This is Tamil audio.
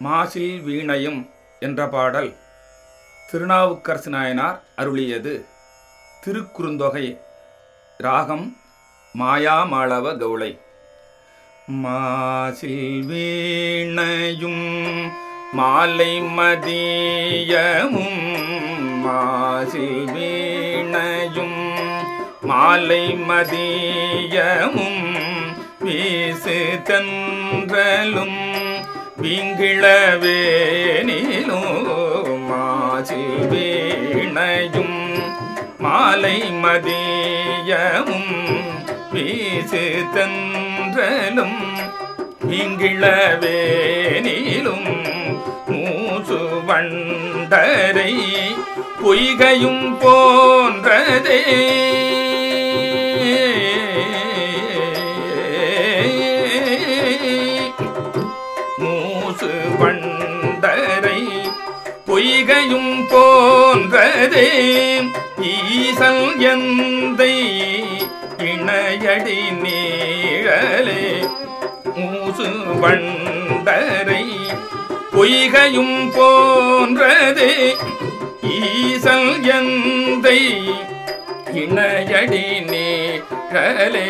மாசில் வீணையும் என்ற பாடல் திருநாவுக்கரசு நாயனார் அருளியது. திருக்குறுந்தொகை ராகம் மாயாமாளவ கவுளை மாசில் வீணையும் மாலை மதியமும் மாசில் வீணையும் மாலை மதியமும் வீசு தன்றலும் விங்கிழவேனிலும் மாசி வீணையும் மாலை மதியமும் வீசு தன்றலும். விங்கிழவேனிலும் மூசு வண்டரை பொய்கையும் போன்றதே. பூசு வண்டரை பொய்கையும் போன்றதே. ஈசல் எந்தை இணையடி நீழலே. மூசு வண்டரை பொய்கையும் போன்றதே. ஈசல் எந்தை இணையடி நீழலே.